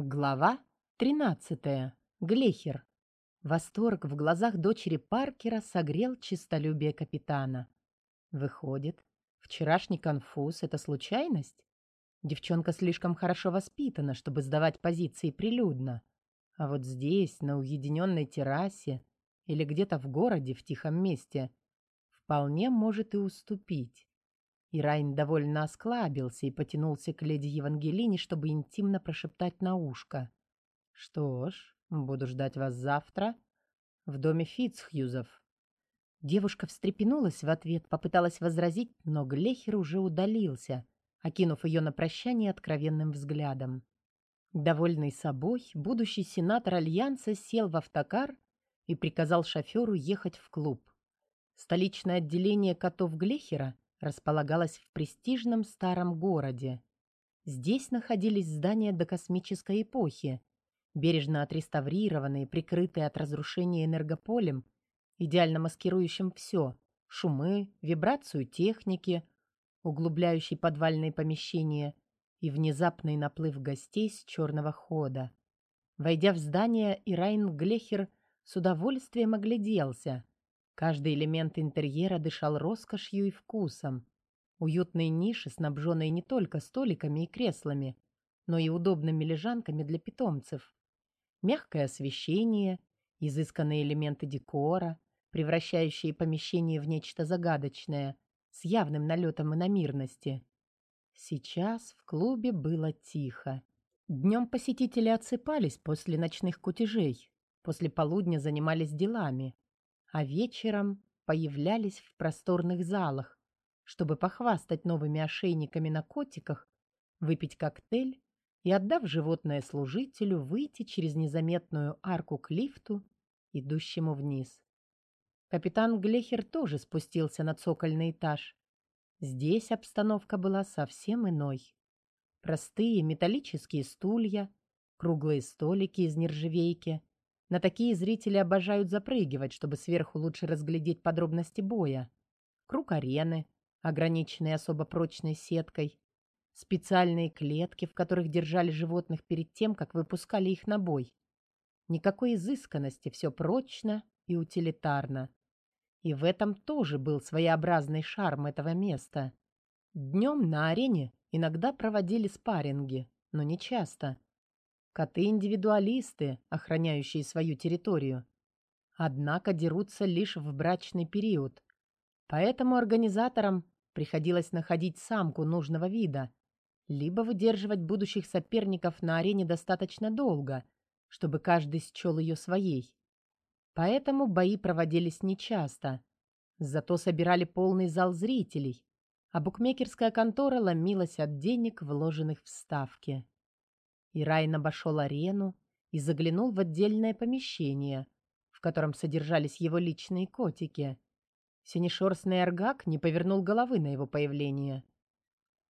Глава 13. Глехер. Восторг в глазах дочери Паркера согрел честолюбие капитана. Выходит, вчерашний конфуз — это случайность? Девчонка слишком хорошо воспитана, чтобы сдавать позиции прилюдно. А вот здесь, на уединенной террасе или где-то в городе в тихом месте, вполне может и уступить. И Райн довольно осклабился и потянулся к леди Евангелине, чтобы интимно прошептать на ушко. «Что ж, буду ждать вас завтра в доме Фицхьюзов». Девушка встрепенулась в ответ, попыталась возразить, но Глехер уже удалился, окинув ее на прощание откровенным взглядом. Довольный собой, будущий сенатор Альянса сел в автокар и приказал шоферу ехать в клуб. Столичное отделение котов Глехера — располагалась в престижном старом городе. Здесь находились здания до космической эпохи, бережно отреставрированные, прикрытые от разрушения энергополем, идеально маскирующим все — шумы, вибрацию техники, углубляющий подвальные помещения и внезапный наплыв гостей с черного хода. Войдя в здание, Ирайн Глехер с удовольствием огляделся — Каждый элемент интерьера дышал роскошью и вкусом. Уютные ниши, снабженные не только столиками и креслами, но и удобными лежанками для питомцев. Мягкое освещение, изысканные элементы декора, превращающие помещение в нечто загадочное, с явным налетом иномирности. Сейчас в клубе было тихо. Днем посетители отсыпались после ночных кутежей, после полудня занимались делами а вечером появлялись в просторных залах, чтобы похвастать новыми ошейниками на котиках, выпить коктейль и, отдав животное служителю, выйти через незаметную арку к лифту, идущему вниз. Капитан Глехер тоже спустился на цокольный этаж. Здесь обстановка была совсем иной. Простые металлические стулья, круглые столики из нержавейки, на такие зрители обожают запрыгивать, чтобы сверху лучше разглядеть подробности боя. Круг арены, ограниченный особо прочной сеткой, специальные клетки, в которых держали животных перед тем, как выпускали их на бой. Никакой изысканности, все прочно и утилитарно. И в этом тоже был своеобразный шарм этого места. Днем на арене иногда проводили спарринги, но не часто. Коты-индивидуалисты, охраняющие свою территорию. Однако дерутся лишь в брачный период. Поэтому организаторам приходилось находить самку нужного вида, либо выдерживать будущих соперников на арене достаточно долго, чтобы каждый счел ее своей. Поэтому бои проводились нечасто. Зато собирали полный зал зрителей, а букмекерская контора ломилась от денег, вложенных в ставки. И Райн обошел арену и заглянул в отдельное помещение, в котором содержались его личные котики. Синешерстный аргак не повернул головы на его появление.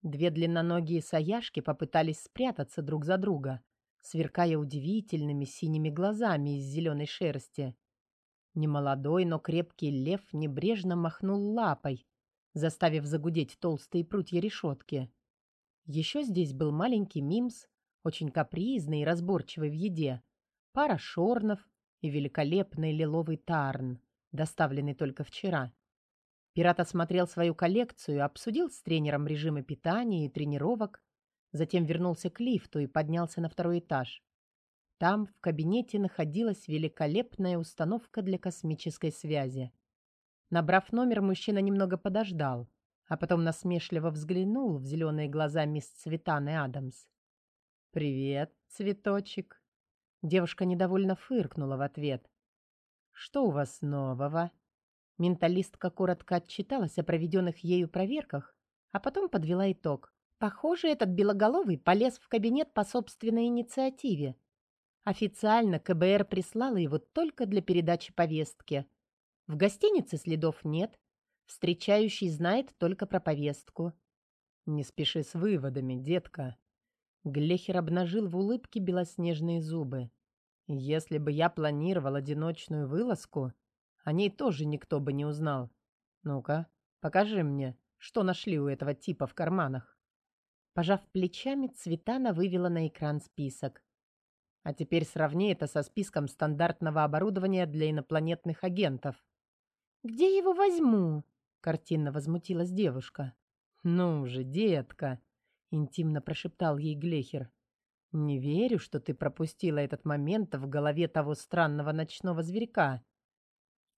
Две длинноногие саяшки попытались спрятаться друг за друга, сверкая удивительными синими глазами из зеленой шерсти. Немолодой, но крепкий лев небрежно махнул лапой, заставив загудеть толстые прутья решетки. Еще здесь был маленький мимс очень капризный и разборчивый в еде, пара шорнов и великолепный лиловый тарн, доставленный только вчера. Пират осмотрел свою коллекцию, обсудил с тренером режимы питания и тренировок, затем вернулся к лифту и поднялся на второй этаж. Там, в кабинете, находилась великолепная установка для космической связи. Набрав номер, мужчина немного подождал, а потом насмешливо взглянул в зеленые глаза мисс Цветаны Адамс. «Привет, цветочек!» Девушка недовольно фыркнула в ответ. «Что у вас нового?» Менталистка коротко отчиталась о проведенных ею проверках, а потом подвела итог. «Похоже, этот белоголовый полез в кабинет по собственной инициативе. Официально КБР прислала его только для передачи повестки. В гостинице следов нет, встречающий знает только про повестку». «Не спеши с выводами, детка», Глехер обнажил в улыбке белоснежные зубы. «Если бы я планировал одиночную вылазку, о ней тоже никто бы не узнал. Ну-ка, покажи мне, что нашли у этого типа в карманах». Пожав плечами, Цветана вывела на экран список. А теперь сравни это со списком стандартного оборудования для инопланетных агентов. «Где его возьму?» — картинно возмутилась девушка. «Ну же, детка!» — интимно прошептал ей Глехер. «Не верю, что ты пропустила этот момент в голове того странного ночного зверька,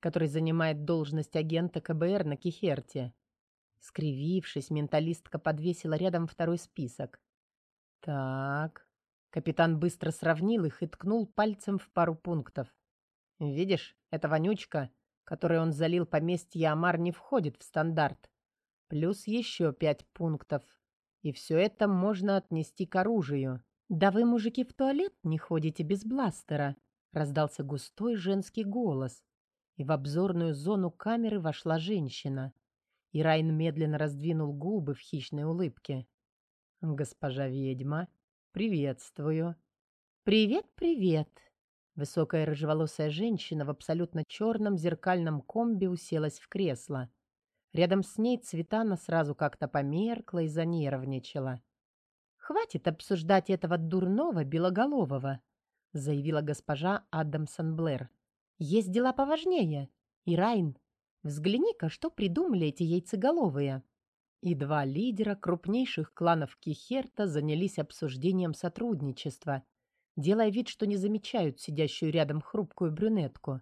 который занимает должность агента КБР на Кихерте». Скривившись, менталистка подвесила рядом второй список. «Так...» Капитан быстро сравнил их и ткнул пальцем в пару пунктов. «Видишь, эта вонючка, которой он залил поместье Амар, не входит в стандарт. Плюс еще пять пунктов. И все это можно отнести к оружию. «Да вы, мужики, в туалет не ходите без бластера!» Раздался густой женский голос. И в обзорную зону камеры вошла женщина. И Райн медленно раздвинул губы в хищной улыбке. «Госпожа ведьма, приветствую!» «Привет, привет!» Высокая рыжеволосая женщина в абсолютно черном зеркальном комби уселась в кресло. Рядом с ней Цветана сразу как-то померкла и занервничала. «Хватит обсуждать этого дурного белоголового», — заявила госпожа Адамсон Блэр. «Есть дела поважнее. И Райн, взгляни-ка, что придумали эти яйцеголовые». И два лидера крупнейших кланов Кихерта занялись обсуждением сотрудничества — делая вид, что не замечают сидящую рядом хрупкую брюнетку.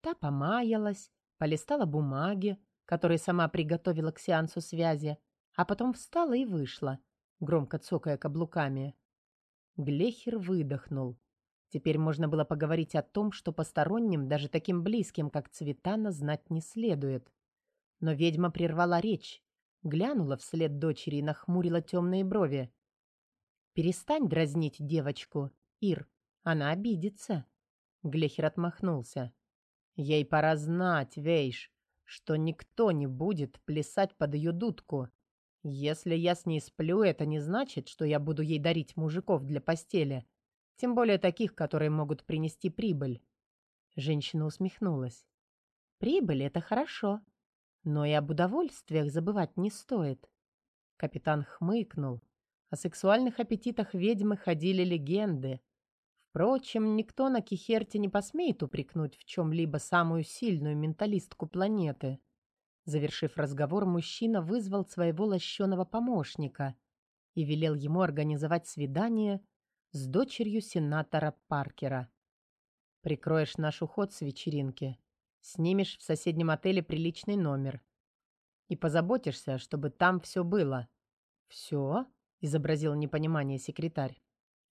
Та помаялась, полистала бумаги, которые сама приготовила к сеансу связи, а потом встала и вышла, громко цокая каблуками. Глехер выдохнул. Теперь можно было поговорить о том, что посторонним, даже таким близким, как Цветана, знать не следует. Но ведьма прервала речь, глянула вслед дочери и нахмурила темные брови. «Перестань дразнить девочку. Ир, она обидится. Глехер отмахнулся. Ей пора знать, Вейш, что никто не будет плясать под ее дудку. Если я с ней сплю, это не значит, что я буду ей дарить мужиков для постели. Тем более таких, которые могут принести прибыль. Женщина усмехнулась. Прибыль — это хорошо. Но и об удовольствиях забывать не стоит. Капитан хмыкнул. О сексуальных аппетитах ведьмы ходили легенды. Впрочем, никто на Кихерте не посмеет упрекнуть в чем-либо самую сильную менталистку планеты. Завершив разговор, мужчина вызвал своего лощеного помощника и велел ему организовать свидание с дочерью сенатора Паркера. «Прикроешь наш уход с вечеринки, снимешь в соседнем отеле приличный номер и позаботишься, чтобы там все было». «Все?» — изобразил непонимание секретарь.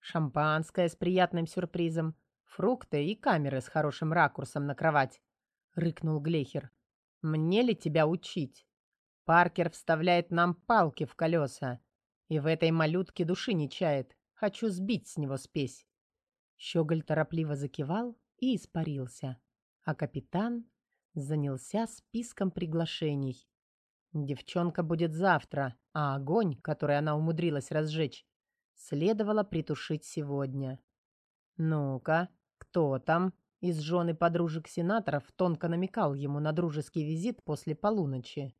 Шампанское с приятным сюрпризом, фрукты и камеры с хорошим ракурсом на кровать», — рыкнул Глехер. «Мне ли тебя учить? Паркер вставляет нам палки в колеса, и в этой малютке души не чает. Хочу сбить с него спесь». Щеголь торопливо закивал и испарился, а капитан занялся списком приглашений. Девчонка будет завтра, а огонь, который она умудрилась разжечь, следовало притушить сегодня. «Ну-ка, кто там?» Из жены подружек сенаторов тонко намекал ему на дружеский визит после полуночи.